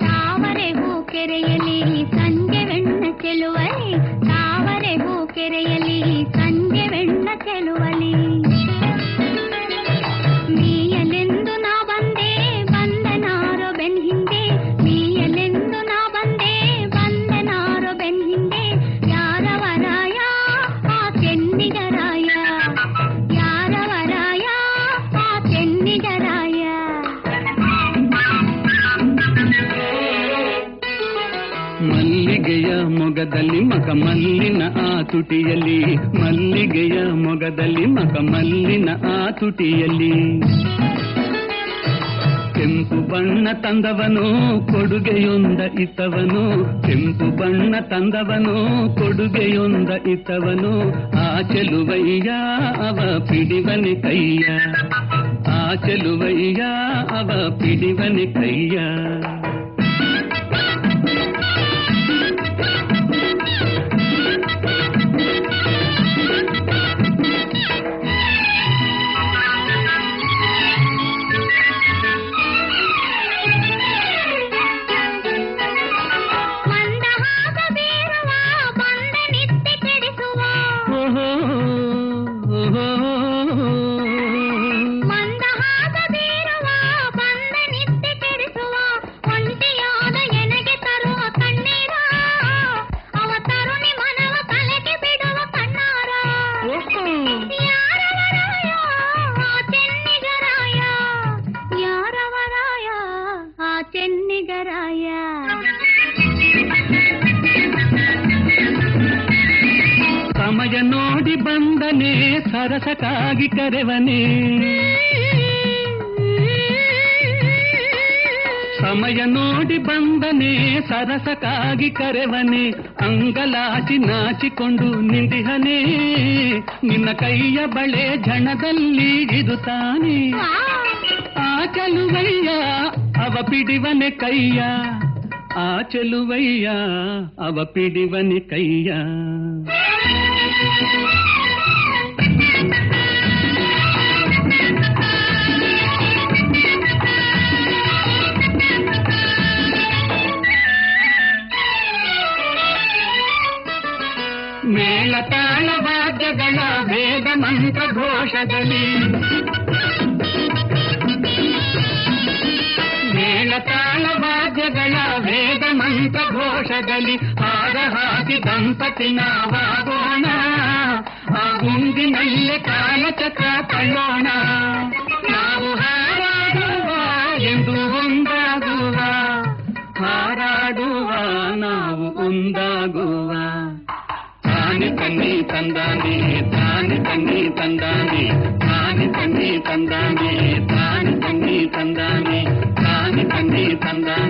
ತಾವರೆ ಮಲ್ಲಿಗೆಯ ಮೊಗದಲ್ಲಿ ಮಕ ಮಲ್ಲಿನ ಆ ತುಟಿಯಲ್ಲಿ. ಮಲ್ಲಿಗೆಯ ಮೊಗದಲ್ಲಿ ಮಕ ಮಲ್ಲಿನ ಆ ತುಟಿಯಲ್ಲಿ. ಕೆಂಪು ಬಣ್ಣ ತಂದವನು, ಕೊಡುಗೆಯೊಂದ ಇತ್ತವನು. ಕೆಂಪು ಬಣ್ಣ ತಂದವನು, ಕೊಡುಗೆಯೊಂದ ಇತ್ತವನು. ಆ ಚೆಲುವಯ್ಯ ಅವ ಪಿಡಿವನೆ ಕೈಯ. ಆ ಚೆಲುವಯ್ಯ ಅವ ಪಿಡಿವನೆ ಕೈಯ. ಬಂದನೆ ಸರಸಕ್ಕಾಗಿ ಕರೆವನೆ ಸಮಯ ನೋಡಿ ಬಂದನೆ ಸರಸಕ್ಕಾಗಿ ಕರೆವನೆ ಅಂಗಲಾಚಿ ನಾಚಿಕೊಂಡು ನಿಂದಿಹನೆ ನಿನ್ನ ಕೈಯ ಬಳೆ ಝಣದಲ್ಲಿ ಇದು ತಾನೆ ಆ ಚೆಲುವಯ್ಯ ಅವ ಪಿಡಿವನೆ ಕೈಯ ಆ ಚೆಲುವಯ್ಯ ಅವ ಪಿಡಿವನೆ ಕೈಯ ಮೇಳ ತಾಳ ವಾದ್ಯಗಳ ವೇದ ಮಂತ್ರ ಘೋಷದಲ್ಲಿ ಮೇಳ ತಾಳ ವಾದ್ಯಗಳ ವೇದ ಮಂತ್ರ ಘೋಷದಲ್ಲಿ ಹಾರ ಹಾಕಿ ದಂಪತಿ ನಾವಾಗೋಣ ಆ ಗುಂಡಿನಲ್ಲೇ ಕಾಲಚಕ್ರ ತಳ್ಳೋಣ ನಾವು ಹಾರಾಡುವ ಎಂದು ಒಂದಾಗುವ ಹಾರಾಡುವ ನಾವು ಒಂದಾಗುವ தண்ணி தந்தாண்டி தானி தண்ணி தந்தாண்டி தானி தண்ணி தந்தாண்டி தானி தண்ணி தந்தாண்டி தானி தண்ணி தந்தாண்டி.